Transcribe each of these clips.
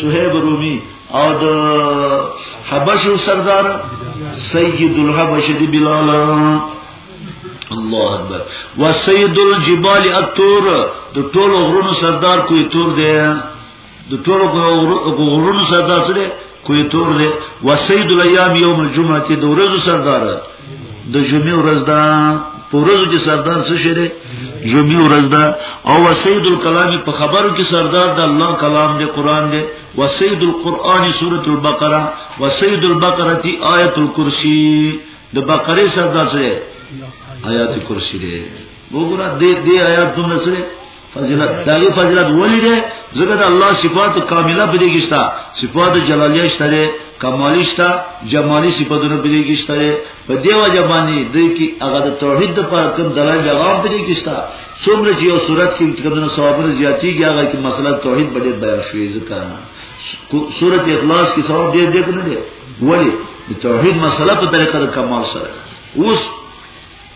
صہیب رومی او د حبش سردار سید الحبش دی بلال الله اکبر و سید الجبال التور د ټولو غرونو سردار کوی تور دی د ټولو غرونو سردار سره کوی تور دی و سید الیام یوم الجمعه د ورځو سردار د جمعې ورځ دا پورزو کې سردار څه شری جمعې ورځ دا او وسید الکلام په خبرو کې سردار د الله کلام دی قران دی وسید القرآن سورۃ البقره وسید البقره تی آیت الکرسی د بقره سردار سره آیات کرسی دی وګوره دې دې آیات دومره سره فضیلت دغه فضیلت ولی دی زګد الله صفات کامله په دې کې شته صفات جلالیه شته دی کمالی شته جمالی صفاتونه په دې کې شته دی په دې وجه باندې د کی هغه د توحید د پر کوم دلایل جواب په دې کې شته څومره چې یو صورت کې کومه ثوابونه زیاتیږي هغه کې مسله توحید به ډېر بیان شوی ځکه سورۃ اخلاص کې ثواب ډېر دی کنه دی ولی د توحید مسله په طریقه د کمال سره اوس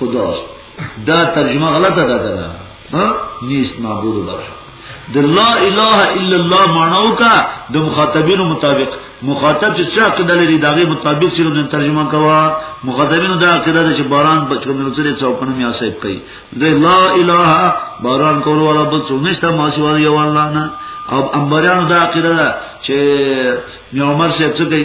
خداست دا ترجمه غلطه ده ده ها نیست معبود بر حق د لا اله الا الله معنی کا د مخاطبینو مطابق مخاطب چې څه عقیده لري داغه مطابق چې موږ ترجمه کوا مخاطبینو دا عقیده ده چې باران په کوم نو سره څوپنه میا صاحب کوي د لا اله باران کول ولا بل څه نشته ما سوا یو الله نه او امبرانو دا عقیده ده چې می عمر صاحب څه کوي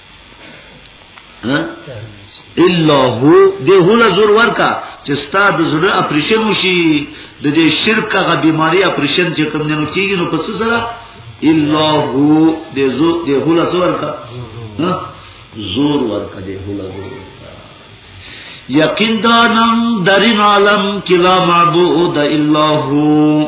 الا هو دې هله زور ورکا چې ستا د زړه اپریشن وشي د دې شرک غ بیماری اپریشن چې کوم نه کیږي نو پس سره الا هو دې زور دې هله زور ورکا زور ورکا دې هله زور یقین دانم درین عالم کلا معبود الا هو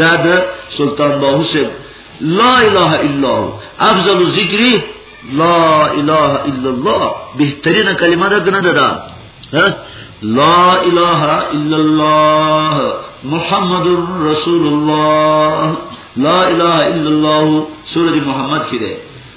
دا د سلطان باهو صاحب لا اله الا هو افضل ذکر لا اله الا الله بهترینه کلمه ده کنه ده لا اله الا الله محمد رسول الله لا اله الا الله سوره محمد کې ده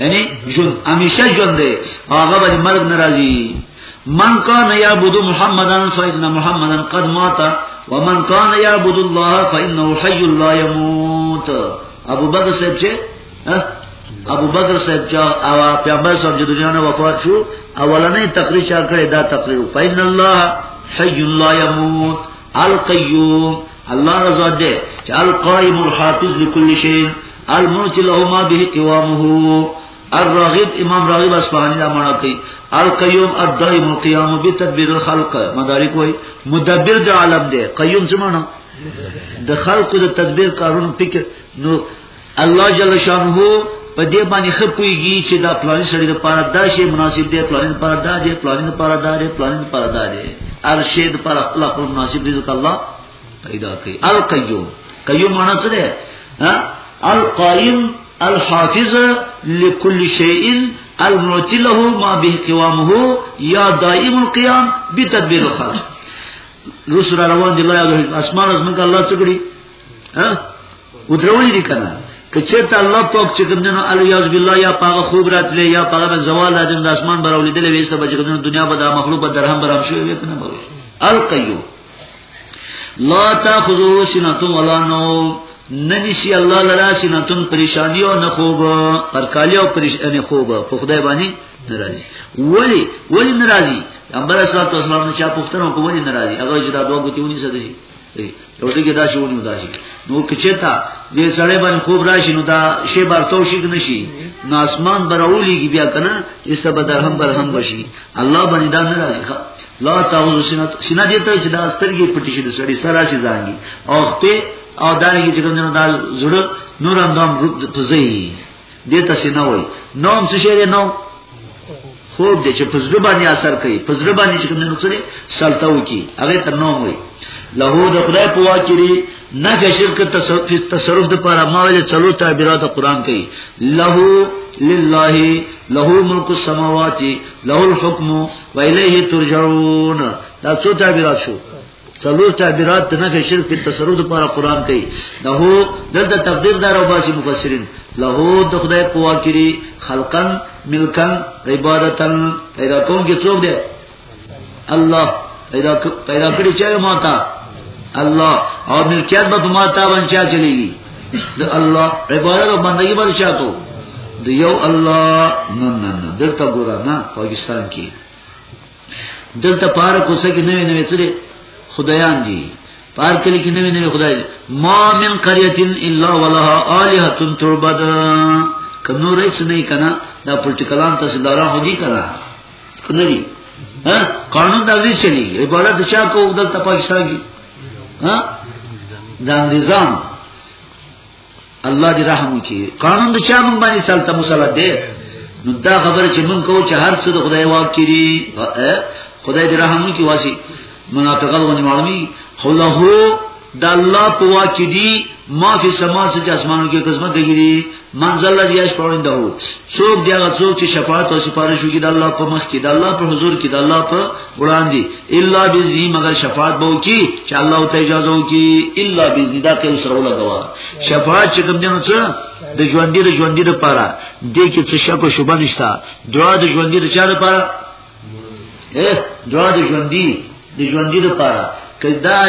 یعنی جون همیشه جون دی هغه باندې مرګ ناراضي من کان یعبد محمدن فإن محمدن قد مات ومن کان یعبد الله فإنه حي لا يموت ابو بکر صاحب چې ابو بکر صاحب چې او پیغمبر صاحب چې دنیا نه وفات شو اولنې تقریر چا کړې دا تقریر فإن الله حي لا يموت القيوم الله رضا دې چې القائم الحافظ لكل شيء الملك له ما به قوامه الراغب امام راغب اصفهانی دا معنا کوي القیوم الدائم القیام بتدبیر الخلق مدارک وای مدبر د عالم دی قیوم څه معنا د خلق د تدبیر کارونو فکر نو الله جل شانه په دې باندې خپويږي چې دا پلان سړي لپاره دا شی مناسب دی پلان لپاره دا دی پلان لپاره دا دی پلان لپاره دا دی ارشد پر الله پر مناسب رزق الله پیدا کوي القیوم قیوم معنا څه دی ها القائم الحافظ لكل شيء المعطي له ما به قوامه یا دائم القيام بتدبير الخلق رسول روان دي الله اسمان از من الله څخه ها ودرولې دي کنه که چېرته الله پاک چې کومنو الیاذ بالله یا پاغه خوب راتلې یا پاغه زوال راځم د اسمان براولې دلې وېسته بچ کومنو دنیا به د مخلوق په درهم برام شوی وي کنه به القیو لا تاخذو سنتم ولا نو ننشي الله لرا سنتم پریشانی او نه خوب پر کالی او پریشانی خوب په خدای باندې ناراضي ولی ولی ناراضي امبر اسلام تو اسلام نه چا پښتنه کو ولی ناراضي هغه چې دا دوه غوتیونی سره دي یو دغه داسې ونیو داسې نو کچتا دې سړی باندې خوب راشي نو دا شی برتو شي نشي نو اسمان براولېږي بیا کنه ایسته به درهم برهم بشي الله باندې دا نه راځي لا تعوذ سینه سینه دې ته چې دا سترګې پټې شي د سړی سره شي ځانګي او په او دا یې چې کوم نه دا زړه نور اندام روپ ته ځي دې تاسو نه وای نوم څه شی دی نوم خوب دې چې پزړه باندې اثر کوي پزړه باندې چې کوم نو څه سلطه وکي هغه ته نوم وای له د خدای په واکري نه چې شرک تصرف تصرف د پاره ما ویل چلو تعبیرات قران کوي له لله له ملک السماوات له الحكم واليه ترجعون دا څو تعبیرات شو څلور تعبیرات د نفي شرک په تصرف لپاره قران کوي له دلته تقدیر دار او باسي مفسرین له د خدای قوا کړي خلقن ملکن عبادتن پیدا کوم کې څوک دی الله پیدا پیدا کړی چې ما تا الله او ملکیت به ما تا باندې چا چلیږي د الله عبادت او بندگی به چا ته د یو الله نه نه نه دلته ګورا نه پاکستان کې دلته پار کوڅه کې نوې نوې سره خدایان دي پار کلی کې نوې نوې خدای ما من قريه الا ولها الهه تعبد کنو رئیس نه کنا دا پرتکلام تاسو دارا هدي کنا کنه دي ها قانون دا وی چلی عبارت چا کو دلته پاکستان کې ها دا نظام الله دې رحم وکړي قانون د چا مونږ باندې سلطه مسلط دی نو دا خبره چې مونږ کوو چې هر څه د خدای واک کړي خدای دې رحم وکړي واسي منافقان ونی معلومي خو له د الله په واک کې دي ما فی سما چې اسمانو کې قسمت دیږي منزل الله یې شپورین ده څوک دی هغه څوک چې شفاعت او سفارش وکړي د الله په مخ کې د الله په حضور کې د الله په قران دی الا بذی مگر شفاعت بو کی چې الله ته اجازه وکي الا بذی دا کله سره ولګوا شفاعت چې کوم جنو څه د ژوندې د ژوندې لپاره دې کې څه شک او شوبه نشتا دعا د ژوندې د چا لپاره اه دعا د ژوندې د ژوندې لپاره کدا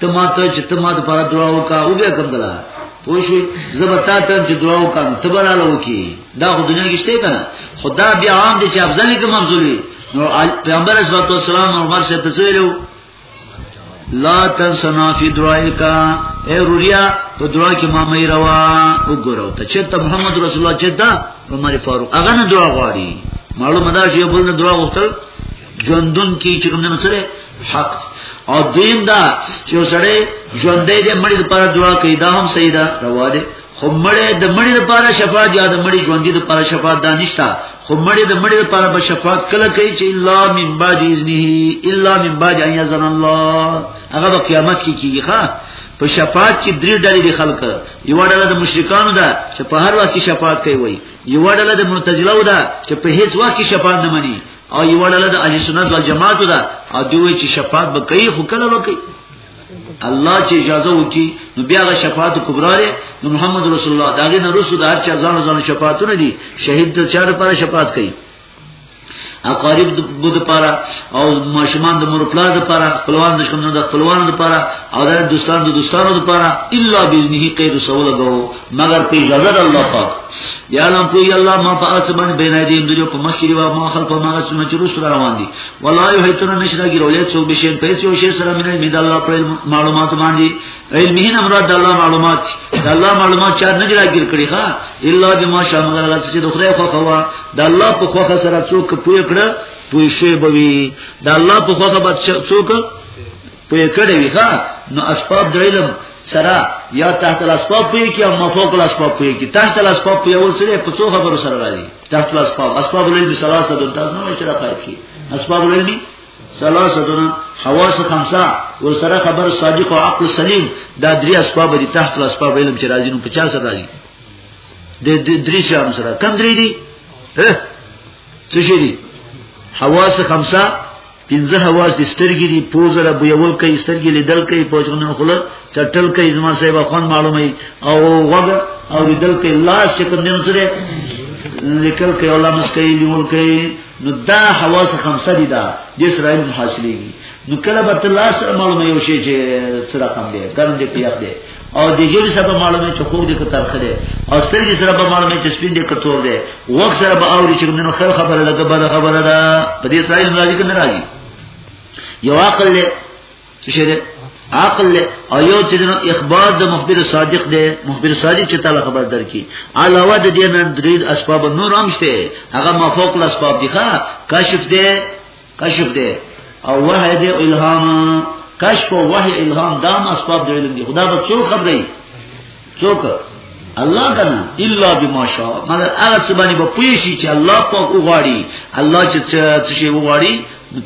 ته ما ته چې ته ما ته پر دعا وکا او بیا کوم دلا پوښي زبتا ته چې دعا وکا ته بلاله وکي دا خو دنیا کې شته کنه خدا بیا عام دي چې افضل کې مفضل وي نو پیغمبر صلی الله علیه وسلم عمر شه تسویلو لا تنسنا فی دعائکا اے روریا په دعا کې ما مې روا وګورو ته چې ته محمد رسول الله چې دا عمر فاروق هغه نه دعا غواړي معلومه ده چې بل نه دعا غوښتل ژوندون کې چې کوم نه سره حق او دویم دا چې سره ژوندې دې مړي لپاره دعا کوي دا هم صحیح ده روا ده خو مړې د مړي لپاره شفاعت یا د مړي ژوندې لپاره شفاعت دا نشته خو مړې د مړي لپاره به شفاعت کله کوي چې الا من بعد اذنه الا من بعد ان یذن الله هغه په قیامت کې کیږي ښا په شفاعت کې درې ډلې دي خلک یو ډله د مشرکانو ده چې په هر وخت کې شفاعت کوي یو ډله د معتزله ده چې په هیڅ وخت کې شفاعت نه مني او یو ډله د اهل سنت والجماعت ده او دوی چې شفاعت به کوي خو کله به کوي الله چې اجازه وکي نو بیا غ شفاعت کبرا لري نو محمد رسول الله داغه نه رسول د هر چا ځان ځان شفاعتونه دي شهید ته چا لپاره شفاعت کوي اقارب د بود لپاره او ماشومان د مور پلا د لپاره خپلوان د شمن د خپلوان د لپاره او د دوستان د دوستانو د لپاره الا باذنه قید سوال غو مگر په اجازه د الله پاک یا لم کو یا الله ما پاس باندې بین دی دنیا په مخکری او ما خلق ما سم چې رسول روان دي والله یو هیتون نشرا ګرولې څو به شین پیسې او شی سره مینه مید الله پر معلومات باندې علم نه مراد الله معلومات د الله معلومات چا نه جلا ګر کړی ښا الا بما شاء مگر الله چې د خدای خو خوا د الله په خو سره څوک پوی کړه پوی شی بوي د الله په خو خبر څوک پوی کړی وی ښا نو اسباب د علم سره یا تحت الاسباب پوی کی او مفوق الاسباب پوی کی تحت الاسباب پوی اول سره په څو خبرو سره راځي تحت الاسباب اسباب العلم ثلاثه د تاسو نو شرح پای کی اسباب العلم ثلاثه دنا حواس خمسه ور سره خبر صادق او عقل سلیم دا درې اسباب دي تحت الاسباب علم چې راځي نو 50 سره راځي د درې شام سره کم درې دي څه شي دي حواس خمسه پنځه حواس دي سترګې دي پوزه را بویول کوي سترګې لیدل کوي پوزونه خله چټل کوي زما صاحب خوان معلومه او وګ او لیدل کوي لاس چې کوم دین سره لیکل کوي الله مسکې لیول کوي نو دا حواس خمسه دي دا د اسرائیل محاصلېږي نو کله به الله سره معلومه یو شي چې سره کم دی ګرم دی پیاخ دی او د جوړ سبب معلومه چې خوږ دي که ترخ دي او سترګې سره به معلومه چې سپین دي که تور دي وخت سره به اوري چې منو خیر خبره ده که بد خبره ده په دې سره ناراضي کنه راځي یو عقل له څه شه ده عقل له او یو چې نو اخبار د مخبر صادق ده مخبر صادق چې تعالی خبر درکې علاوه د دې نن درې اسباب نور هم شته هغه مفوق الاسباب دي ښا کشف ده کشف دی او وحی دی الهام کشف او وحی الهام دام اسباب دی علم دی خدا به څو خبرې څوک الله کنه الا بما شاء مگر هغه څه باندې به پوي شي چې الله پاک وغواړي الله چې څه شي وغواړي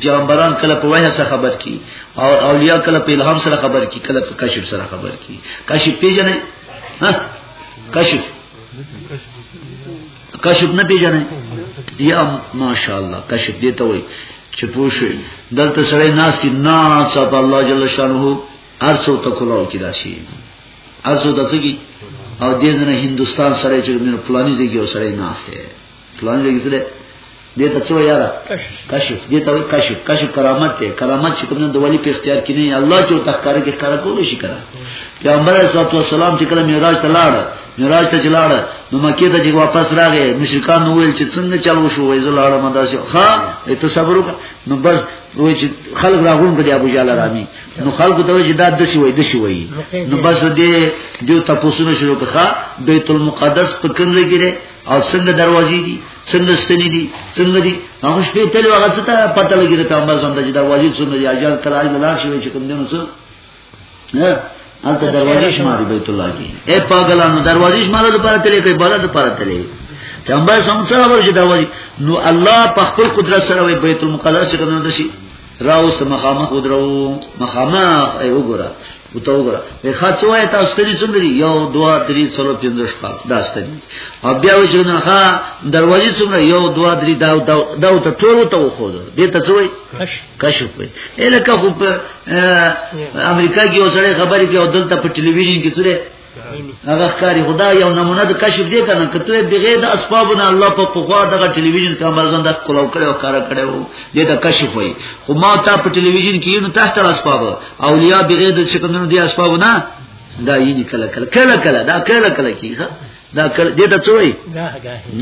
پیغمبران کله په وحی سره خبر کی او اولیاء کله په الهام سره خبر کی کله په کشف سره خبر کی کشف پیژنې ها کشف کشف نه پیژنې یا ماشاءالله کشف دی ته وای چې پوښي دلته سړی ناس کی ناس په الله جل شانه هر څو ته کولاو کی راشي هر څو ته څګي او دې ځنه هندستان سره چې موږ پلاني ځای کې سره ناس دی پلاني ځای کې دې ته څه ویاره کشف دې ته کشف کشف کرامت ته کرامت چې کوم د ولی په اختیار کې نه الله چې تخکار کې کار کول شي کړه پیغمبر صلی الله علیه وسلم چې کله معراج ته لاړ معراج ته لاړ نو مکه ته چې واپس راغی مشرکان نو ویل چې څنګه چلو شو وای زلاړ مداسه ها ته صبر وکړه نو بس وای چې خلک راغون کړي ابو جاله رامي نو خلکو ته چې دا د شي وای د شي وای نو بس دې دیو تاسو نه شروع کړه بیت المقدس په کوم ځای کې او څنګه دروازې دي څنګه ستنې دي څنګه دي هغه شپې تل هغه څه ته پته لګی د پیغمبر زم د دروازې څنګه دي اجازه کړای نه لاړ شي چې کوم دینو څه نه انت دروازې شماري بیت الله کې اے پاګلانو دروازې شمارو د پاره تلې کوي بالا د پاره تلې پیغمبر سم سره ورجه دروازې نو الله په خپل قدرت سره وي بیت المقدس کې نه دشي راوس مخامخ ودرو مخامخ ای وګوره وته وګوره وې خاصو آیت استری څومره دی یو دوا درې څلو پنځه شپه دا استری او بیا وې چې نه ښا دروازې څومره یو دوا درې دا دا ته ټول ته وخو دې ته څوې کشف وې الکه خو په امریکا کې اوسړې خبرې کې او دلته په ټلویزیون کې څوره هغه ښکاری خدا یو نمونه د کشف دی کنه کته بغیر د اسباب نه الله په پخوا دغه ټلویزیون کمر زنده کولاو کړو کار کړو دې دا کشف وای خو ما تا په ټلویزیون کې نو تحت اسباب اولیاء بغیر د څه کوم دی اسباب نه دا یی کله کله کله کله دا کله کله کیږي دا کله دې ته څوی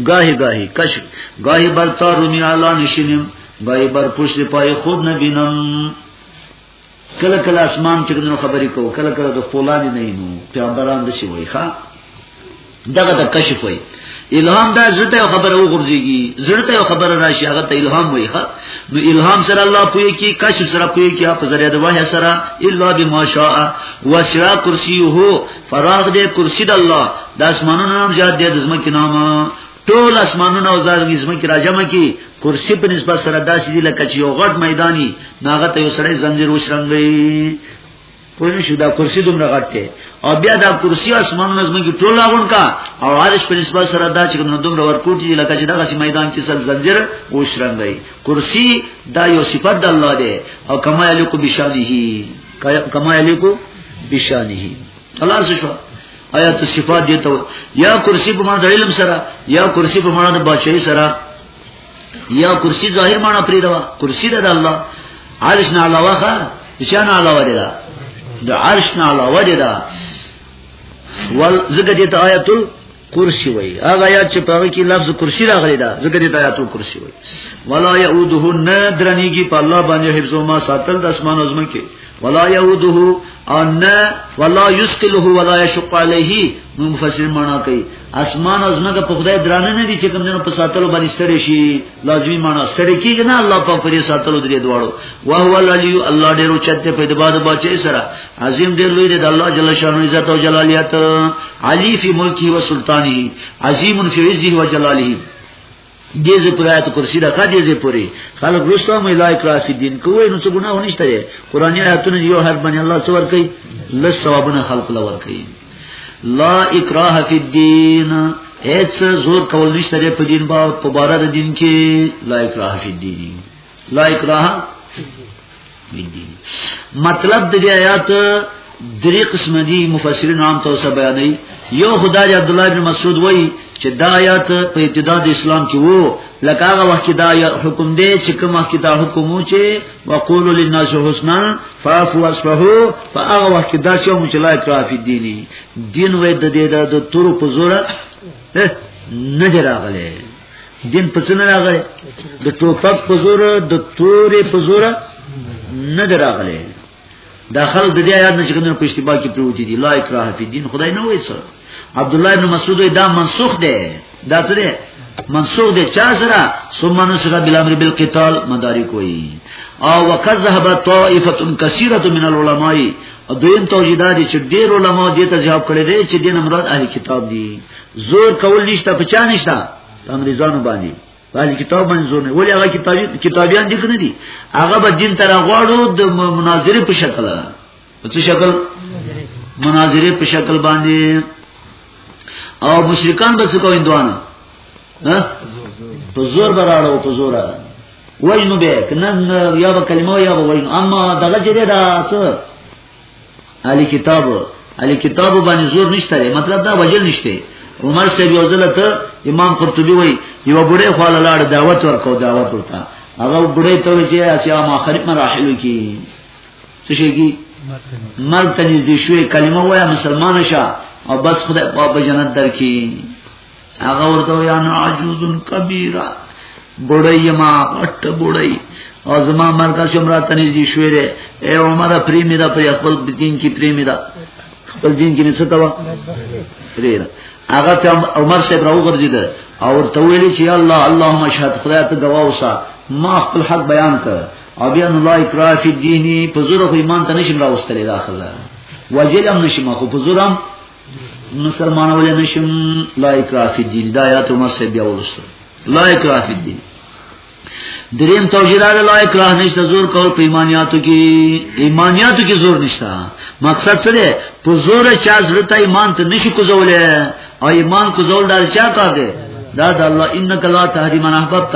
گاهی گاهی کشف گاهی برتا رونی اعلان شینم گاهی بر پشت پای خود نبینم کله کله اسمان چې نو خبرې کوو کله کله د پولانی نه نو پیغمبران د شي وای ښا دغه د کشف وای الهام دا زړه یو خبره وګرځيږي زړه یو خبره راشي هغه ته الهام وای ښا نو الهام سره الله پوي کی کشف سره پوي کی په ذریعہ د وحی سره الا بما شاء وسع کرسیه فراغ دې کرسی د الله د اسمانونو نام زیات دې د زمکه نامه ټول اسمانونه او زارمي زمکه راجمه کی کرسی په نسبت سره داسې دی لکه چې یو غټ میدانی ناغه ته یو سړی زنجیر وشرنګي پوه شو دا کرسی دومره غټ دی او بیا دا کرسی اسمانونه زمکه ټول لاغون کا او عرش په نسبت سره دا چې نو دومره ورکوټ دی لکه چې دغه میدان کې سل زنجیر وشرنګي کرسی دا یو صفت د الله دی او کما یلکو بشانه کما یلکو بشانه خلاص شو آیات صفات دي ته یا کرسی په معنا د علم سره یا کرسی په معنا د بادشاہي سره یا کرسی ظاهر معنا پرې دا کرسی د الله عرش نه علاوه ښه چې نه علاوه دی دا د عرش نه علاوه دی دا ول زګه دې ته آیات کرسی وای هغه آیات چې په کې لفظ کرسی راغلی دا زګه دې ته آیات کرسی وای ولا یعوده نه درنیږي په الله باندې حفظ ما ساتل د اسمان او زمکه ولا يهوده او نه ولا يسكله ولا يشق عليه نو مفسر معنا کوي اسمان او زمګه په خدای درانه نه دي چې کوم جن په ساتلو باندې ستړي شي لازمي معنا ستړي کیږي نه الله په پرې ساتلو درې دواړو وهو العلي الله ډېر اوچته په دې باندې بچي سره عظیم ډېر لوی دی د الله جل شانو عزت او جلالیت علی فی ملکی و سلطانی عظیم فی عزه و جلاله دې زې پر آیت کرسی د خدای زې پوری خلک رسو مې لای کراس کې دین کوی نو څه ګناه ونشته لري قرآنی آیاتونه یو هر باندې الله څو ور کوي لس ثوابونه خلق لور کوي لا اکراه فی الدین هیڅ زور کول نشته لري په دین باندې په بار د دین کې لا اکراه فی الدین لا اکراه مطلب د دې آیات درې قسم دي مفسرین عام طور سره بیانوي یو خدای عبد الله بن مسعود وایي چې دا آیات په ابتدا د اسلام کې وو لکه هغه وخت کې دا حکم دی چې کوم وخت دا حکم وو چې وقول للناس حسنا فاف وصفه فاغه وخت دا چې موږ لا اکرافي دیني دین وې د دې د تور په زور نه دراغله دین په څنګه راغلی د ټوپک په زور د تورې په زور نه دراغلی دا خلک د دې آیات نه چې کومه په اشتباه کې پروت دي لا اکراه فی دین خدای نه وایي سره عبد الله بن مسعود دا منسوخ دی دا څه دی منسوخ دی چا سره ثم نسخ بالامر بالقتال مدارک وایي او وقد ذهب طائفه كثيره من العلماء دویم توجیدات چې ډیر علما دې ته جواب کړی دی چې دین امراد اهل کتاب دي زور کول نشته په چا نشته په انګریزانو باندې باندې کتاب باندې زور نه ولې هغه کتابي کتابيان دي کنه دي هغه به دین تر غواړو د مناظره په شکل په څه شکل مناظره په شکل باندې او مشرکان به څه کوي دوانه ها په زور براړو په زور وینو به کنه یا به کلمه یا به وینو اما دغه چې دا څه علی کتاب علی کتاب باندې زور نشته مطلب دا وجل نشته عمر سے یو ځل ته امام قرطبي وای یو بډې خواله لاړ دعوت ورکو دعوت ورته هغه بډې ته چې اسیا ما خرید مراحل کی څه شي کی مرګ ته نږدې شوې کلمه وایا مسلمان شه او بس خدای په جنت درکې هغه ورته یا عجوز کبیره بډای ما اټ بډای او زما مرکز شمرا تنیزی شوې ده اے عمر پریمی دا پر خپل دین کې پریمی دا خپل دین کې نشته وا پریره هغه ته عمر صاحب راو ګرځید او ورته ویل چې الله اللهم شهادت خدای ته گواه اوسه ما خپل حق بیان کړ او بیا نو الله اکراه فی دینی په زور خو ایمان ته نشم راوستلې دا خزه وجلم نشم خو په زورم مسلمان ولې نشم لا اکراه فی الدین دا آیات ما سه بیا ولسته لا اکراه فی الدین دریم توجیه دا لا اکراه نشته زور کول په ایمانیاتو کې ایمانیاتو کې زور نشته مقصد څه دی په زور چا زړه ته ایمان ته نشي کوزولې او ایمان کوزول دا چا کار دی دا د الله انک لا تهدی من احببت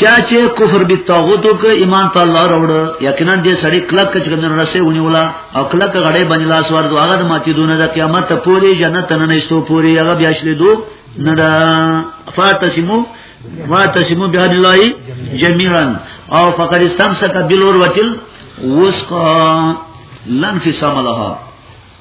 چا چې کفر به طاغوت او ایمان په الله وروړ یقینا دې سړی کلک کچ ګندن رسې ونیولا او کلک غړې باندې لاس ور دوه هغه د ماتې دونه د قیامت ته پوری جنت ته نه ایستو پوری هغه بیا شلې دو نه دا فاتسمو واتسمو بیا الله جميعا او فقد استمسك بالعروه الوثقى لن في سملها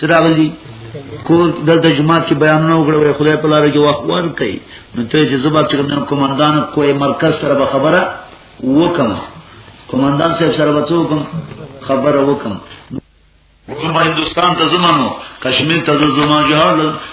چراغلی کور دلته جماعت کې بیانونه وکړو خدای په لار کې وخت ورکړي نو ته چې زبر چې کوم کمانډان کوی مرکز سره به خبره وکم کمانډان صاحب سره به څوکم خبره وکم وکم هندستان ته زمانو کشمیر ته زما جهاد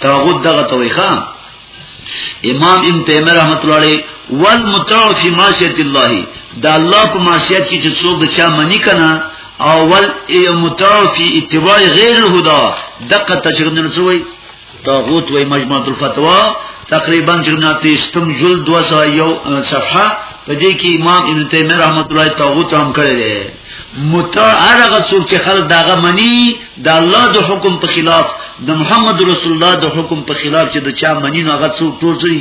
تاغوت دغه توي ښا امام ابن تیمیه رحمت الله علیه والمتاع فی معصیت الله دا الله په معصیت کې چې څوک د چا منی کنه اول متاع فی اتباع غیر الهدى دقه تجربه نه څوی طاغوت وای مجموعه الفتوا تقریبا جناتی ستم جل 201 صفحه په دې کې امام ابن تیمیه رحمت الله طاغوت هم کړی دی متع هغه څوک چې خلک داغه منی د الله د حکم په خلاف د محمد رسول الله د حکم په خلاف چې د چا منی نو هغه څوک ټول ځي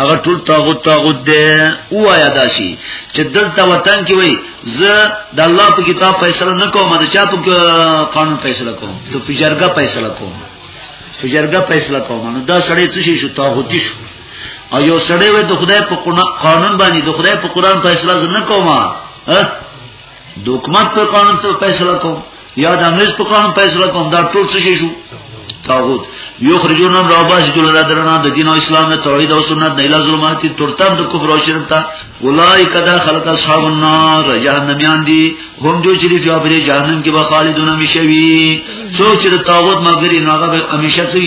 هغه ټول تاغوت تاغوت دی وایا داسي چې دلته وطن کې وای زه د الله په کتاب فیصله نه کوم د چا په قانون فیصله کوم ته په جرګه فیصله کوم په جرګه فیصله کوم نو دا سړی څه شي شو تاغوتی شو او یو سړی وې د خدای په قانون باندې د خدای په قران فیصله زنه کومه د حکومت په قانون ته فیصله کوم یا د امریز په قانون فیصله کوم دا ټول څه شي شو تاغوت یو خرجون هم راوباسی جلو را درنا د دین او اسلام نه توحید او سنت نه اله ظلماتی ترتم د کفر او شرک تا اولای کدا خلق اصحاب النار جهنميان دي هم جو چې په بری جهنم کې به خالدون همیشوي سوچ د تاغوت مګری ناغه به همیشه سي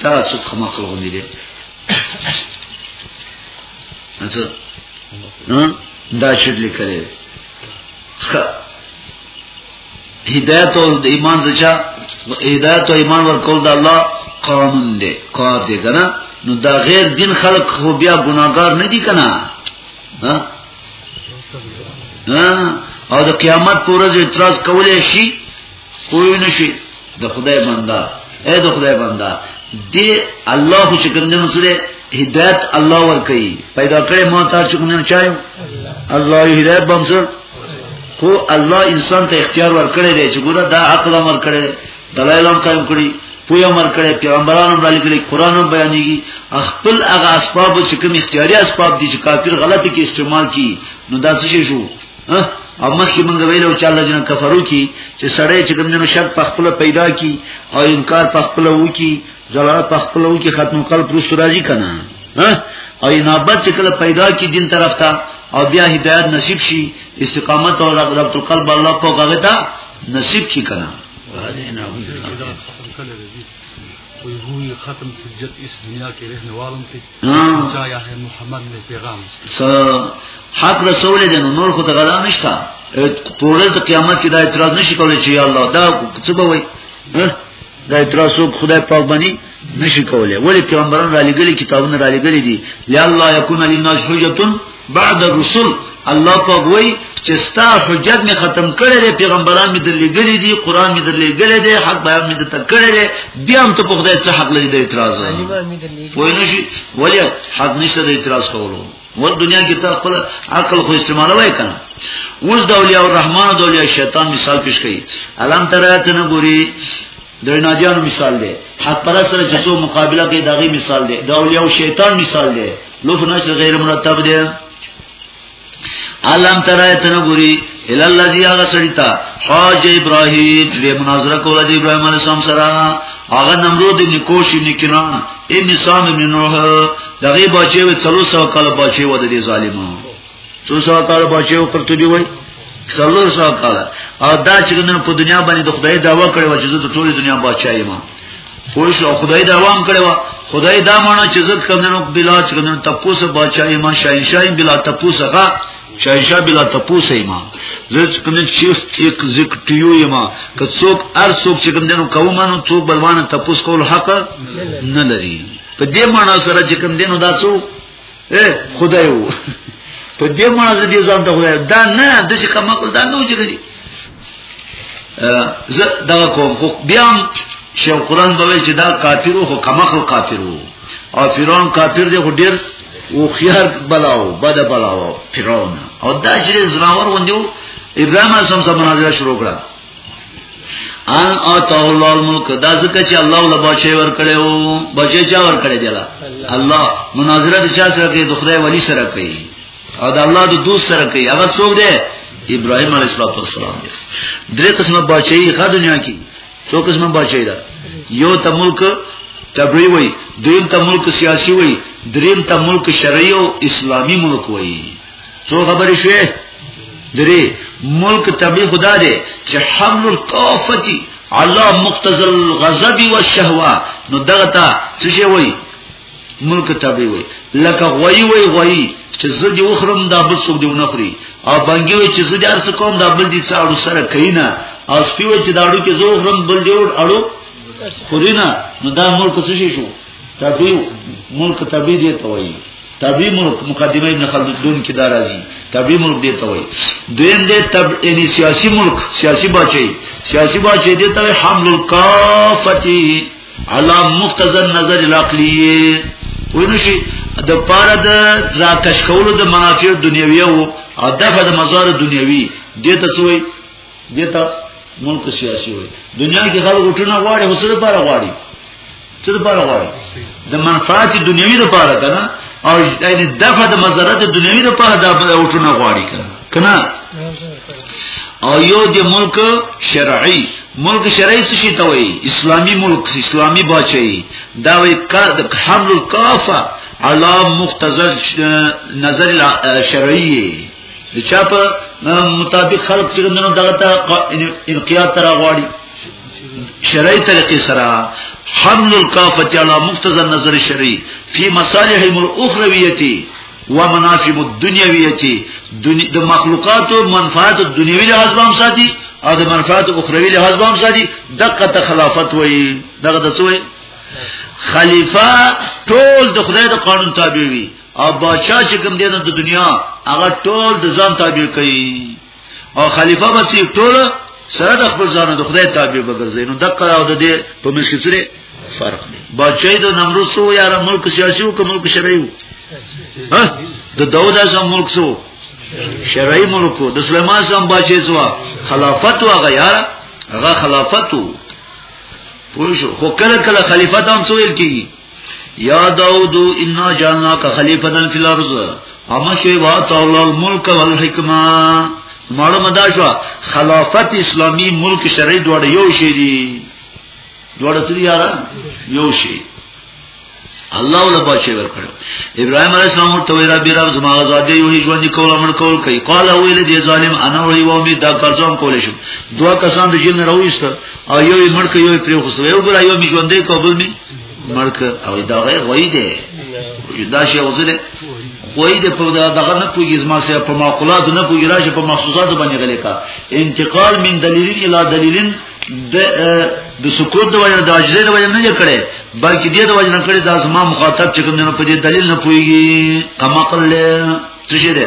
دا څو کما کول غوندي دي اته دا شت لیکلې خ هدایت او د ایمان ځچا هدایت او ایمان ورکول د الله قانون دی کار دی کنه نو دا غیر دین خلق خو بیا ګناګار نه دي کنه ها او د قیامت پر ورځ اعتراض کولای شي کوی نشي د خدای بندا اے د خدای بندا دی الله خو چې کوم جنو سره هدایت الله ور کوي پیدا کړي ما ته چې کوم چایو الله هدایت بم سره خو الله انسان ته اختیار ور کړی دی چې ګوره دا عقل ور کړی دلایل هم قائم کړی پویا مر کړی پیغمبرانو باندې کړی قران هم بیانېږي خپل هغه اسباب چې کوم اختیاري اسباب دي چې کافر غلطي کې استعمال کی نو دا څه شو او مخکې مونږ ویلو چې الله جن کفرو کی چې سړی چې کوم شک په خپل پیدا کی او انکار په خپل وو کی زړه په خپل وو کی ختم کول پر سراجی کنه او انابت چې کله پیدا کی دین طرف ته او بیا هدایت نصیب شي استقامت او رب القلب الله په هغه ته نصیب شي کنه وي ختم حجت اس دنیا کې رہنے والوں ته چا یا محمد نے پیغام س حق رسول دې نور خو ته غلا نشتا پوره د قیامت کې دا اعتراض نشي کولای چې یا الله دا څه به وای دا اعتراض وک خدای پاک باندې نشي کولای ولی پیغمبران را لګلي کتابونه را لګلي دي یا الله یکون للناس حجتون بعد الرسل الله پاک وای چې ستا حجت می ختم کړی دی پیغمبران می درلې ګړي دي قران می درلې ګړي دی حق بیان می درته کړی دی بیا هم ته په خدای څه حق لري د اعتراض نه وای نه شي ولی حق نشته د اعتراض کولو ور دنیا کې تر خپل عقل خو استعمالوي کنه اوس د اولیاء الرحمن او د اولیاء شیطان مثال پیش کړي الان ترته نه ګوري د ناجانو مثال دی حق پر سره چې څو مقابله کوي دغه مثال دی د اولیاء شیطان مثال دی لوف نشر غیر مرتب دی علم ترای تنو ګوري ال الذي هغه سړیتا حاج ابراهيم چې مناظره کوله د ابراهيم عليه السلام سره هغه نمرود ابن کوش ابن کنان ابن سام ابن نوح دغه بچي و 300 کال بچي و د ظالمانو څو سو کال بچي او قرطبي وای څلور سو کال او دا چې نن په دنیا باندې د خدای دعوا کړې و چې زه د ټولې دنیا بچای ما پوه شو خدای دعوام کړې و خدای دا معنی چې زه کوم نن بلا چې نن تپوسه بچای ما شاینشای بلا تپوسه غا شایشا بلا تپوسه ما زه کوم چې یک ذکر ټیو ما که څوک هر څوک چې کوم دنو قومانو څوک بلوانه تپوس کول حق نه لري په دې معنی سره چې کوم دنو دا څوک اے خدای وو په دې مازه دې ځان ته خدای دا نه د څه کوم عقل دا نه وځګري زه دا کوم خو بیا شیخ قران به چې دا کافرو خو کمخل کافرو او فرعون کافر دی خو ډیر او خيار بلاو بد بلاو فرعون او دا چې زناور وندیو ابراهيم اسلام سره مناظره شروع کړه ان اتو الله الملک دا ځکه چې الله له بچي ور کړو بچي چا ور کړی دی الله مناظره د چا سره کوي د خدای ولی سره کوي او د الله د دوست سره کوي هغه څوک دی ابراهيم عليه السلام دی درې قسمه بچي ښه دنیا کې څو قسمه بچي دا یو ته ملک تبری وای دویم ته ملک سیاسی وای دریم ته ملک شرعي او اسلامی ملک وای څو خبرې شوې درې ملک طبيعي خدا دې چې حمل الطافتي على مقتضى الغضب والشهوه نو دغه ته څه شي وای ملک طبيعي وای لکه غوي وای غوي چې زه دې وخرم دا بل څوک دې ونخري او بنګي وای چې زه دې ارس کوم دا بل دې څاړو سره کینا او سپي وای چې داړو کې زه وخرم بل دې اړو خورینا نو دا ملک څه شي شو تبی ملک تبی دی ته وایي تبی ملک مقدمه ابن خلدون کې دا راځي تبی ملک دی ته وایي دویم دی تب یعنی سیاسی ملک سیاسی بچي سیاسی بچي دی ته حمل الکافتی علا مقتضى النظر العقلی ونشي د پاره د راکش کولو د منافع دنیوي او هدف د مزار دنیوي دته څوی دیتا ملک سیاسی وي دنیا کې خلک وټونه غواړي هڅه لپاره غواړي څه لپاره غواړي د منفعت دنیوي لپاره کنه او یعنی دغه د مزرات دنیوي لپاره دا وټونه غواړي کنه کنه او یو د ملک شرعي ملک شرعي څه شي ته وایي اسلامي ملک اسلامي بچي دا وایي حمل الکافه علا مختزل نظر شرعی د چا په مطابق خلق چې دنو دغه ته انقیاد تر غواړي شرعي طریقې سره حمل الکافه علی مقتضى النظر الشرعي فی مصالح الاخرویتی ومنافع الدنیویتی د مخلوقات او منفعت دنیوي لحاظ بام ساتي او د منفعت اخروی لحاظ بام ساتي دغه ته خلافت وایي دغه د سوې خلیفہ ټول د خدای د قانون تابع وي او بادشاہ چې کوم دی د دنیا هغه ټول د ځان تابع کوي او خلیفہ به سي ټول سره د خپل ځان د خدای تابع وګرځي نو دغه او د دې په مشکل سره فرق دی بادشاہ د نمرود سو یا ملک سیاسي او ملک شرعي ها د داوود اعظم ملک سو شرعي ملک د سليمان اعظم بادشاہ سو خلافت او غیار هغه خلافت وو پوه شو خو کله کله خلیفہ هم سویل کیږي یا داود انا جعلناک خلیفتا فی الارض امشی وا تعالی الملک والحکمه معلومه دا شو خلافت اسلامی ملک شرعی دوړ یو شی دی دوړ څه دی یو شی الله ولا بچي ورکړو ابراهيم عليه السلام ورته ویل رب رب زما آزاد یو هیڅ باندې کول امر کول کوي قال ویل دي ظالم انا وی و امید دا کارزم کول شم دوا کسان د جن راويست او یو مړ کوي یو پرې خو یو ګر یو می ژوندې کوبل می مرک او دا غي غوي دي دا شی وزله غوي دي په دغه نه کوي زما سره په معقولات نه کوي راشه په محسوسات باندې غلې کا انتقال من دلیل الی دلیل د د سکوت د وجه د عجزه د وجه نه کړي بلکې دې د وجه نه کړي دا زما مخاطب چې کوم نه په دې دلیل نه پويږي کما قل څه شه ده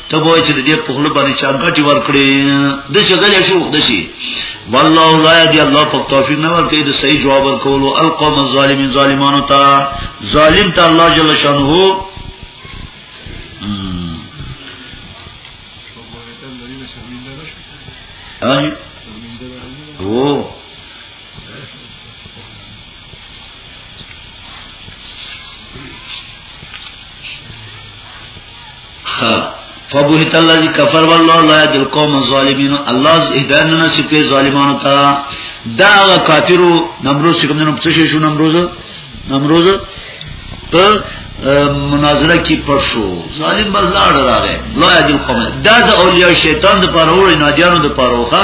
ته وای چې دې په خپل باندې چا ګټي ورکړي د څه غلې شو د شي والله لا يدي الله په توفیق نه ورته د صحیح جواب ورکول او القوم الظالمین ظالمانو ته ظالم ته الله جل شانه اي او فبهت الذي كفر والله لا يهدي القوم الظالمين الله هدایت نه نصیب کوي ظالمانو ته دا کافرو نمروز چې کوم نه پڅ شو نمروز نمروز په مناظره کې پښو ظالم بازار راغی لا يهدي القوم دا د اولیاء شیطان د پاره وړي نادیانو د پاره وخه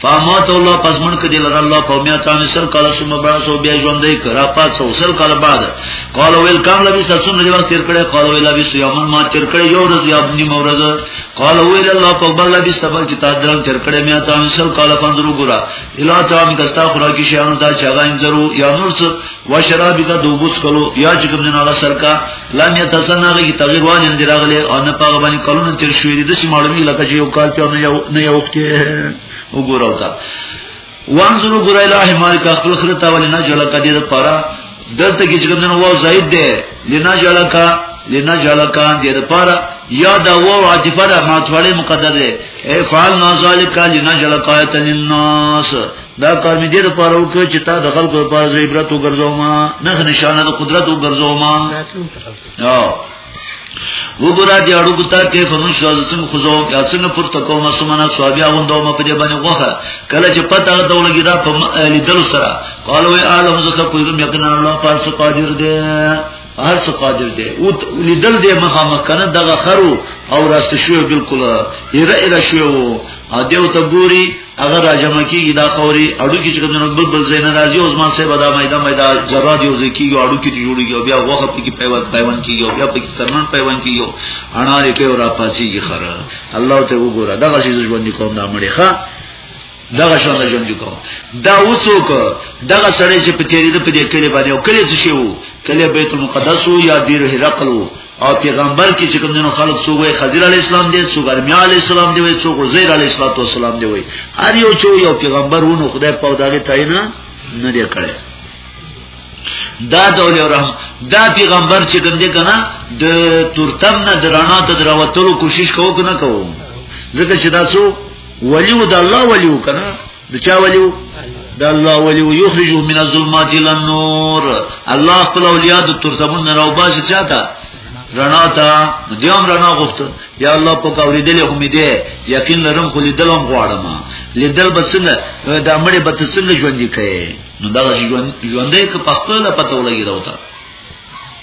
فامات الله پس من کدی لر الله قومیا تان سر کالا سم براسو بیا ژوندې کرا پات سو سر کالا بعد قال ویل کام لبی سسن دی وخت تیر کړه قال ویل لبی سیامن ما تیر کړه یو ورځ یا بنی مورز قال ویل الله په بل لبی سبل چې تا درم تیر کړه میا تان سر کالا فنزرو ګرا الا تام کستا خورا کی شیانو دا چاغا انزرو یا نور څه و شرابی کا دوبوس کلو یا چې کوم جناغه سر کا لم یتسنغه کی تغیر وان اندی راغله او نه پاغه باندې کلونه تیر شوې دي د سی معلومی لکه چې یو کال په نه یو نه یو کې وګورو تا وانظرو ګورای لا حمار کا خپل خره تا ولې نه جوړه کدی د پارا دلته کې چې کوم جنو واو زائد دی لنا جوړه کا لنا جوړه کا دې د پارا یا دا واو عاطفه ده ماتواله مقدر ده ای فعل نازالک لنا جوړه کا تنناس دا کار می دې لپاره وکړ چې تا د خلکو لپاره زې عبرت وګرځاو ما نه نشانه د قدرت وګرځاو ما او وګوره دې اړو ګتا کې فمن شو زم خزو یا څنګه پورته کوم سمنه صحابي غوندو ما په دې باندې غوخه کله چې پته غته ولګی دا په لیدل سره قالو ای عالم زکه کوی یقینا الله پاک قادر دې هر څه قادر دی او لیدل دی مخه مکنه دغه خرو او راست شو بالکل هر اله شو او دیو ته ګوري اگر راجم کیږي دا خوري اډو کې چې کوم بل بل زین راځي او زما سه بدا میدا میدا جرا دی او زکیږي اډو کې جوړیږي او بیا وغه په کې پیوند پیوند کیږي او بیا په کې سرمن پیوند کیږي انا لکه او را پاتېږي خره الله ته وګوره دغه شی ژوند کوم دا مړي ښا دغه شان د ژوند کو دا وڅوک دغه سړی چې په تیری د په دې کلی باندې او کلی څه شی وو کلی بیت المقدس یا دیر هرقل وو او پیغمبر کې چې کوم جنو خلق سو وي خضر علی السلام دی سو ګرمیا علی السلام دی سو غزیر علی السلام دی وي هر یو چې یو پیغمبر ونه خدای په دغه تاینا نه دی کړی دا دولې رحم دا پیغمبر چې کوم دی کنه د تورتم نه درانه ته دروتلو کوشش کوو کنه کوو ځکه چې دا څو ولیو د الله ولیو کنه د چا ولیو د الله ولیو یخرجو من الظلمات الى النور الله خپل اولیاء د ترتبون نه راوباسي چاته رڼا ته دیوم رڼا غوښت یا الله په کاوري دل هم دې یقین لرم خو لیدل هم غواړم لیدل بسنګ د امړې بت څنګه ژوند کې نو دا ژوند ژوندې که په خپل پته ولګي راوته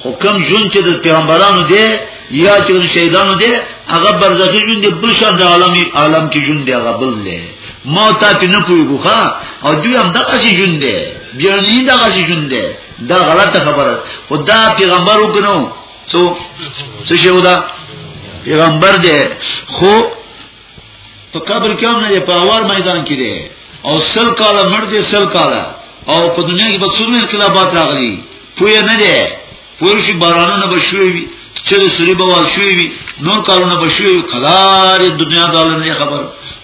خو کم جون چې د پیغمبرانو دی یا چې د شهیدانو دی هغه برزخی جون دی بل شان د عالمي عالم کې جون دی هغه بل دی ما ته په نه پویګو ښا او دوی هم دغه شي جون دی بیا نه دغه شي جون دی دا غلطه خبره خدا پیغمبر وګنو څو څه شو دا پیغمبر دی خو په قبر کې هم نه دی په اوار میدان کې دی او سل کاله مړ دی سل کاله او په دنیا کې به څومره انقلابات راغلي پوی نه دی پوی شي بارانونه به شوي وي چې سری به وال شوي وي نور کارونه به شوي وي قلار دنیا د عالم نه خبر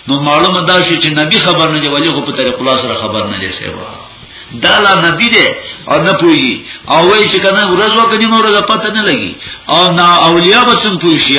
نو معلومه دا شي چې نبی خبر نه دی ولی خو په طریق الله سره خبر نه دی سیوا دا لا نبی دی او نه پوي او وایي چې کنه ورځ وکړي نو ورځ پته نه لګي او نا اولیاء به څنګه پوي شي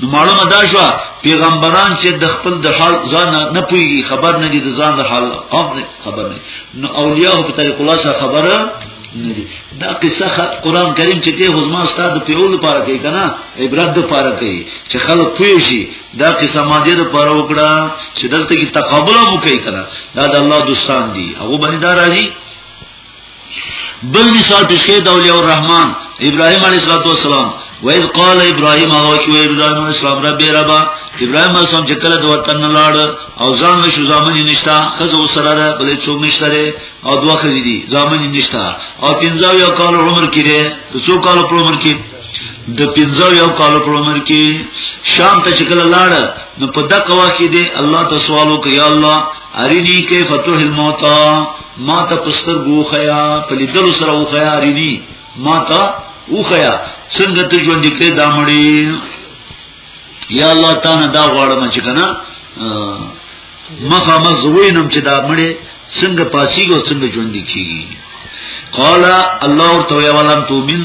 نو معلومه دا شو پیغمبران چې د خپل د حال ځان نه پوي خبر نه دي د ځان د حال قوم نه خبر نه نو اولیاء په طریق الله سره خبره نه دي دا قصه قران کریم چې ته حزما استاد په اول پاره کې کنه عبرت د پاره کې چې خلک پوي شي دا قصه ما دې د پاره وکړه چې دلته کې تقابل مو کوي کنه دا د الله دوستان دي هغه باندې دا راځي بل مثال پیش کړي د اولیاء الرحمن ابراهيم عليه السلام وایز قال ابراهيم او شو ابراهيم عليه السلام رب ربا ابراهيم عليه السلام چې کله د وطن لاړ او ځان له شو ځامن نشتا خزه وسره ده بلې څوک نشته او دوه خزې دي ځامن نشتا او پنځه یو کال عمر کې ده د څو کال په عمر کې د پنځه یو کال په عمر کې شام ته چې کله لاړ نو په دغه وخت کې دی الله ته سوال وکړ یا الله ارینی کیف تحل موتا ما ته پستر بو خیا په لیدلو سره و خیا ریدی ما ته و خیا څنګه ته ژوند کې دا مړی یا الله تعالی دا غواړم چې کنه مخه مزوینم چې دا مړی څنګه پاسیږي او څنګه ژوند کیږي قال الله تعالی ولم تؤمن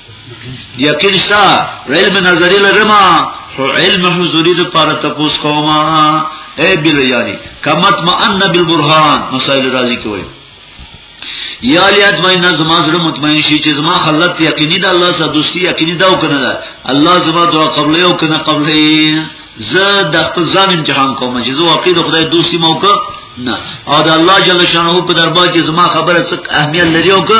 یقین شا علم نظری لرما خو علم حضوری د پاره تپوس کوما اے بل یاری کمت ما ان بالبرهان مسائل راضی کوي یا لیات مې نه زما زړه مطمئن شي چې زما خلت یقیني ده الله سره دوستي یقیني ده او کنه ده الله زما دعا قبول او کنه قبول زه د خپل ځان امتحان کوم چې زه واقعي د خدای دوستي موکه نه او د الله جل شانه په دربار کې زما خبره څه اهمیت لري او که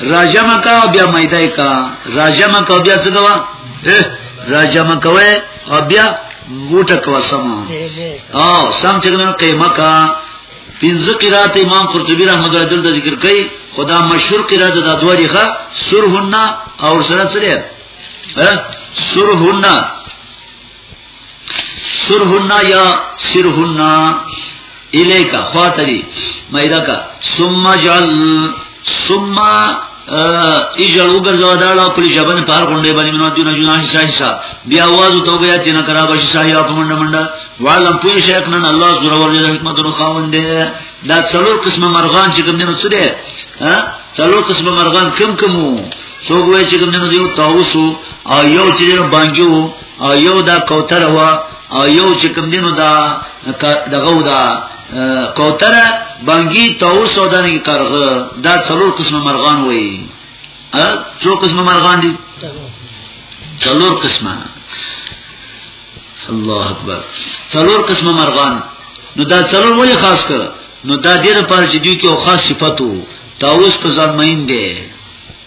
راجمه کا او بیا میدای کا راجمه کا بیا څه کوا راجمه کوي او بیا وټه کوا سم او سم چې نو قیمه کا پنځه قرات امام قرطبی رحمه الله دلته ذکر کوي خدا مشهور قرات د دواري ښه سرهن او سره سره سرهن سرهن یا سرهن الیکا خاطری مایدا کا ثم جل ثم ایجل وګرځو دا لا کلی جبن پار غونډې باندې منو دینه جنا حصہ حصہ بیا आवाज تو بیا چې نه کرا بشي شاهي اپ منډه منډه والم پوی شیخ نن الله زور ور دې حکمت نو خاوند دا څلور قسمه مرغان چې کوم دینو څه دي ها څلور قسمه مرغان کم کمو څوګوي چې کوم دینو دیو تاوسو او یو چې دینو بانګیو او یو دا کوتره وا او یو چې کوم دینو دا دغه دا کوتره بنګي تاوس او دنګي کرغه دا څلور قسم مرغان وای ا څو قسم مرغان دي څلور قسمه الله اکبر څلور قسم مرغان نو دا څلور ولې خاص کړ نو دا ډیره پر چې دوی کې خاص صفاتو تاوس په ځان مین دی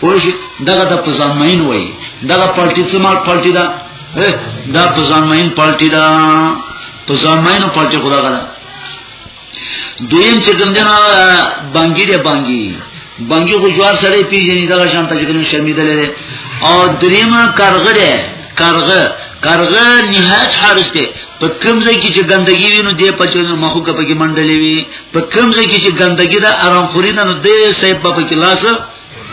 پوش دغه د پزامین وای دغه پارټي سمال پارټي دا دا پزامین پارټي دا پزامین پارټي خدا غلا دویم چې کوم دنا بانګی دی بانګی بانګی خو جوار سره پیژنې دغه شان ته چې کوم شمیدل او دریمه کارغه دی کارغه کارغه نهایت حارس دی په کوم ځای کې چې ګندګي وي نو دې په چې مخو کې پکې منډلې وي په کوم ځای کې چې ګندګي دا آرام خوري نه نو دې صاحب په کې لاس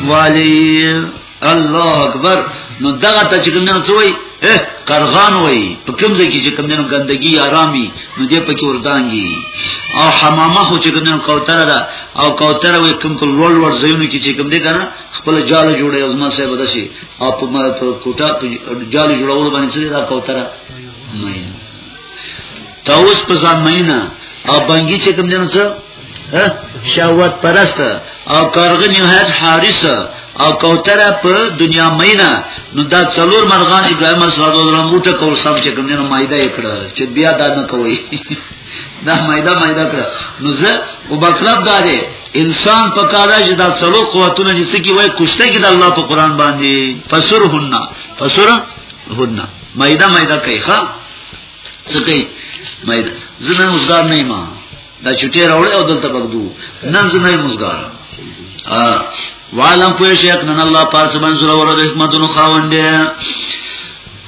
والی الله اکبر نو دغه ته چې کومنه سوی اه قرغان وای په کوم ځای کې چې کومنه ګندګي آرامي نو دې پکې وردانګي او حمامه خو چې کومنه کوتره ده او کوتره وای کوم کول ول ور زینو کې چې کوم دې کنه خپل جاله جوړي او ما صاحب دشي او په ما ته کوټه جاله جوړول باندې څه ده کوتره مې تاوس په ځان مې نه او بنګي چې کوم دې نو شهوت پرست او کارغنی هر حارس او کوتره په دنیا مینا نو دا څلور مرغان ابراهیم اسلام الله موټه کول سم چې کوم نه مایده کړه چې بیا دا نه کوي دا مایده مایده کړه نو زه او مطلب دا دی انسان په کاله چې دا څلو قوتونه چې سکی وای کوشته کې د الله په قران باندې فسر هننا فسر هننا مایده مایده کوي ښا څه کوي مایده زه نه اوسګار نه ما دا چټي راوړې او دلته بغدو نن زما یې مزګار والم پوه شي کنن الله پاک سبحانه سره ورته حکمتونو خاوند دی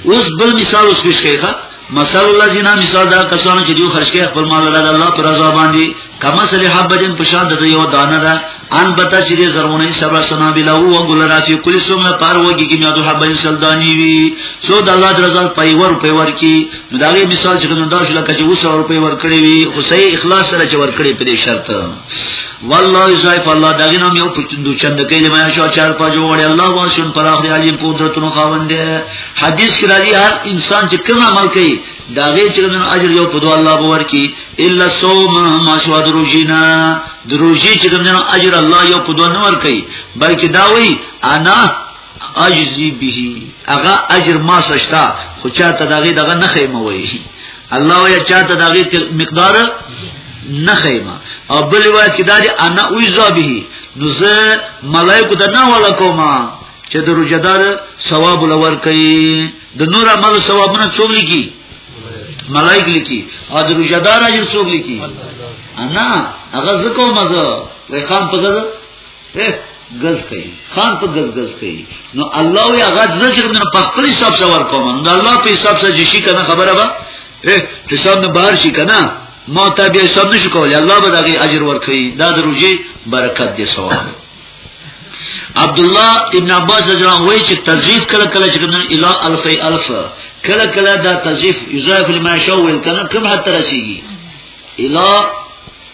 اوس بل مثال اوس پیش کړي مثال الله جنا مثال دا کسانو چې دوی خرج کوي خپل مال الله پر رضا باندې کما سلی حبجن پشان د یو دانه ده ان بتا چې دې زرمونې سبا سنا بلا او ګل رافي کلی سومه پار وږي کې میادو حبن سلدانی وی سو د الله درزل پیور پیور کی نو دا غي مثال چې نن دا شل کچې وسه ور پیور کړی وی خو صحیح اخلاص سره چې ور کړی په شرط والله زایف الله دغه نوم یو پچندو چند کې لمه شو چار په جوړ الله واشن پر اخر علی قدرتونو خاوند دی حدیث کې راځي هر انسان چې کوم عمل کوي داغه چې نن اجر یو په دوه الله باور کی الا صوم ما شو دروجینا د روزي چې کوم نه اجر الله یو په دوه نور کوي بلکې دا وایي انا اجزي به هغه اجر ما سشتا خو چاته دغه دغه نه خیمه وایي الله وایي چاته دغه مقدار نه خیمه او بل وایي چې دا انا اوزا به نو زه ملائکه ته نه ولا کومه چې د روزدار ثواب لور کوي د نور عمل ثوابونه څومره کی ملائک لیکي او د روزدار اجر څوک لیکي انا هغه زکو مزه وای خان په غزه غز کوي خان په غز غز کوي نو الله یا غز زجر نه په خپل حساب سره ور کوم نو الله په حساب سره جشي کنه خبره به حساب نه بهر شي کنه ما ته به حساب نشو کولای الله به دغه اجر ورکړي دا د روزي برکت دي سوال عبد الله ابن عباس رضی الله عنه وایي چې تضعیف کله کله چې کنه الی الف الف کله کله دا تضعیف یضاف لما شاء ویل کنه کوم حد ترسیږي الی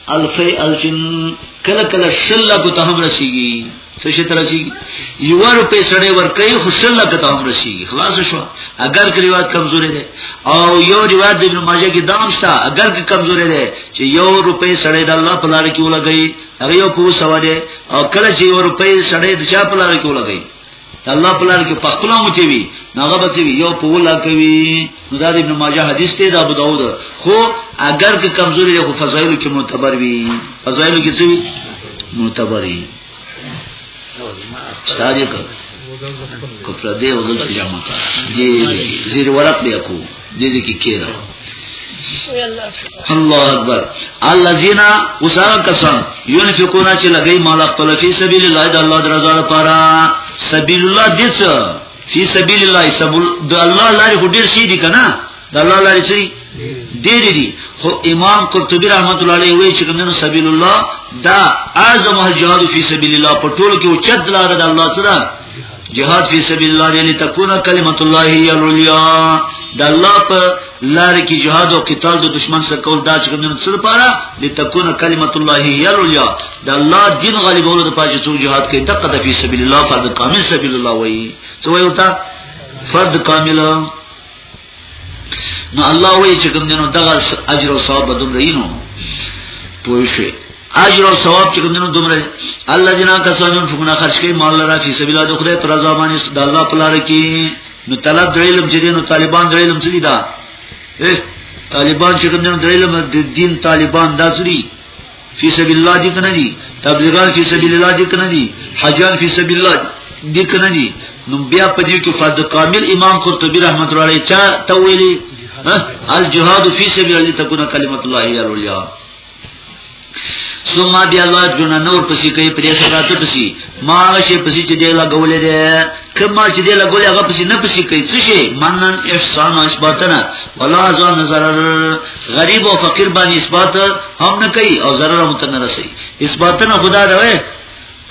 الف الف کله کله شل کو ته هم رسیږي څه شي ترسیږي یو روپې سړې ور کوي خو شل کو ته هم رسیږي خلاص شو اگر کې روایت کمزورې ده او یو روایت د ابن ماجه کې دام شته اگر کې کمزورې ده چې یو روپې سړې د الله په لار کې ولګي هغه یو پوه سو دی او کله چې یو روپۍ سړی د چا په لار کې ولګي الله په لار کې په خپل موتی وي هغه به سی یو په ولا کوي نو دا ابن ماجه حدیث ته دا ابو داود خو اگر که کمزوري خو فضایل کې معتبر وي فضایل کې څه معتبر وي ستاره کو کپر دې وزن جامه دې زیر ورق بیا کو دې دې کې کېره الله اکبر الذين وسان کسان ينفقون چې لګي مال خپل فی سبیل الله د الله درزا لپاره سبیل الله دې څه فی سبیل الله سبول د الله لارې هډیر شي دي کنه د الله لارې شي دې دې دي خو امام قرطبي رحمت الله علیه وی چې کومنه سبیل الله دا اعظم الجهاد فی سبیل الله په ټولو کې او چد لار د الله سره جهاد فی سبیل الله یعنی تکون کلمت الله هی العلیا د الله په لار کې جهاد او قتال د دشمن سره کول دا چې موږ سره پاره د تکون کلمت الله هی العلیا د الله دین غالبولو د پاجې څو جهاد کوي دقه د فی سبیل الله فرض کامل سبیل الله وایي څه وایي ورته فرض کامل نو الله وی چې کوم دینو دغه اجر او ثواب دومره یې نو پوه شئ اجر او ثواب چې کوم دینو دومره الله جنا کسانو فقنا خرج کوي مال لرا فی سبیل الله خدای پر رضا باندې د الله په لار کې نو طلب د علم چې دینو طالبان د علم څه دي دا طالبان چې کوم دینو د علم د دین طالبان دا څه دي فی سبیل الله دې کنه دي تبلیغات فی سبیل الله دې کنه دي حجان فی سبیل الله دې کنه دي نو بیا په دې کې فرد کامل امام قرطبی رحمت الله علیه چا ته ویلي الجهاد فی سبیل الله تكون کلمۃ الله هی العلیا ثم بیا الله جنا نور پسې کوي پرې خیراتو پسې ما شي پسې چې دی لګولې ده کما چې دی لګولې هغه پسې نه پسې کوي څه شي منن احسان او اثباتنا ولا ځان zarar غریب او فقیر باندې اثبات هم نه کوي او zarar هم ته نه رسي اثباتنا خدا دا وې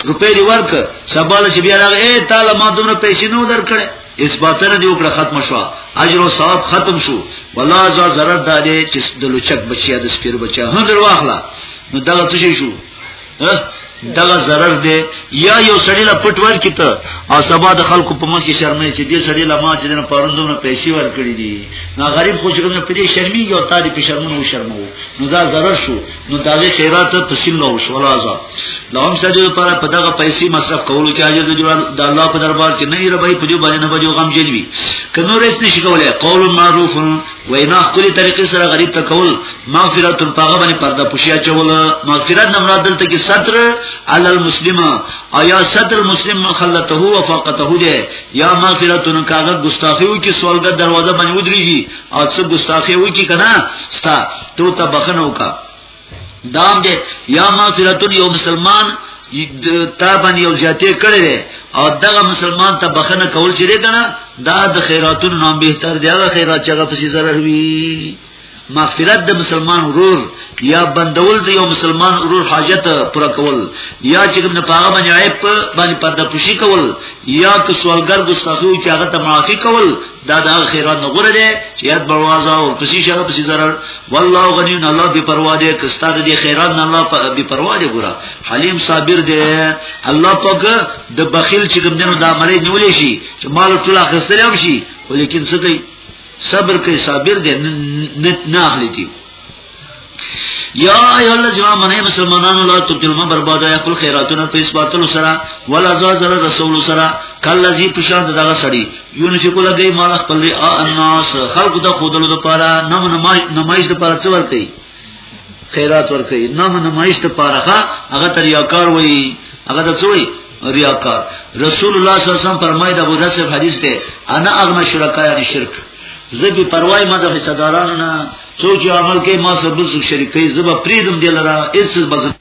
روپې دی ورک سبال چې بیا راغې اے تعالی ما دومره پیسې نو درکړې اثباتنا دی وکړه ختم شو اجر او ثواب ختم شو ولا ځان zarar دا دی چې د لوچک بچیا د سپیر بچیا هم در واخلا نو دا څه شي شو دغه zarar دی یا یو سړی لا پټ ورکی ته او سبا د خلکو په مخ کې شرمې چې دې سړی لا ما چې نه پروندونه پیسې ورکړي دي نا غریب خو چې نه پدې شرمېږي او تاری په شرمونو و شرمو نو دا zarar شو نو دا وی خیرات ته تسلیم نو شو ولا عذاب لهم سجد پر په دغه پیسې مصرف کولو کې اجازه دی د الله په دربار کې نه ربای په دې باندې نه بجو غم جنوي کنو رس نشي کولای قول معروف وینا کلی طریقې سره غریب ته کول مغفرت پاغه باندې پرده پوشیا چول مغفرت نه مراد دلته کې ستر علی المسلم او یا ستر مسلم مخلته او فقته ده یا مغفرت نه کاغه ګستاخی و کې سوالګر دروازه باندې ودرېږي او څه ګستاخی و کې کنه ستا ته ته بخنه وکړه دام دې یا مغفرتون یو مسلمان تا باندې یو زیاتې کړې ده او دغه مسلمان ته بخنه کول چې ده کنه دا د خیراتونو نام به تر دی هغه خیرات چې هغه پسې zarar وي مغفرت د مسلمان ورور یا بندول د یو مسلمان ورور حاجت پر کول یا چې کوم نه پاغه باندې عیب باندې پرده پوشي کول یا که سوالګر ګستاخی او چې هغه ته معافي کول دا دا خیرات نه غره دی چې یاد بروازه او پسی شر پسی zarar والله غنی الله به پروا دی کستا دی خیرات نه الله به پروا دی ګره حلیم صابر دی الله پاک د بخیل چې کوم دینو دا مری نیولې شي چې مال ټول اخستل هم شي ولیکن څه کوي صبر کوي صابر دی نه نه اخلي یا ایو الله جواب منه مسلمانانو لا تبتل ما برباد یا خپل خیراتونه په اسباتلو سره ولا زازل رسول سره کله زی پښان دغه سړی یون چې کوله گئی مال خپل ری الناس خلق د خودلو لپاره نم نمایش د لپاره څه ورته خیرات ورته نم نمایش د لپاره هغه تر یاکار وای هغه د څوی ریاکار رسول الله صلی الله علیه وسلم فرمایي د ابو ذر حدیث دی انا اغنا شرکای عن شرک زه به پروايي ما د حصدارانو نه څوک چې عمل کوي ما سره بل څوک شریک کوي زه به پریدم دی لره هیڅ بز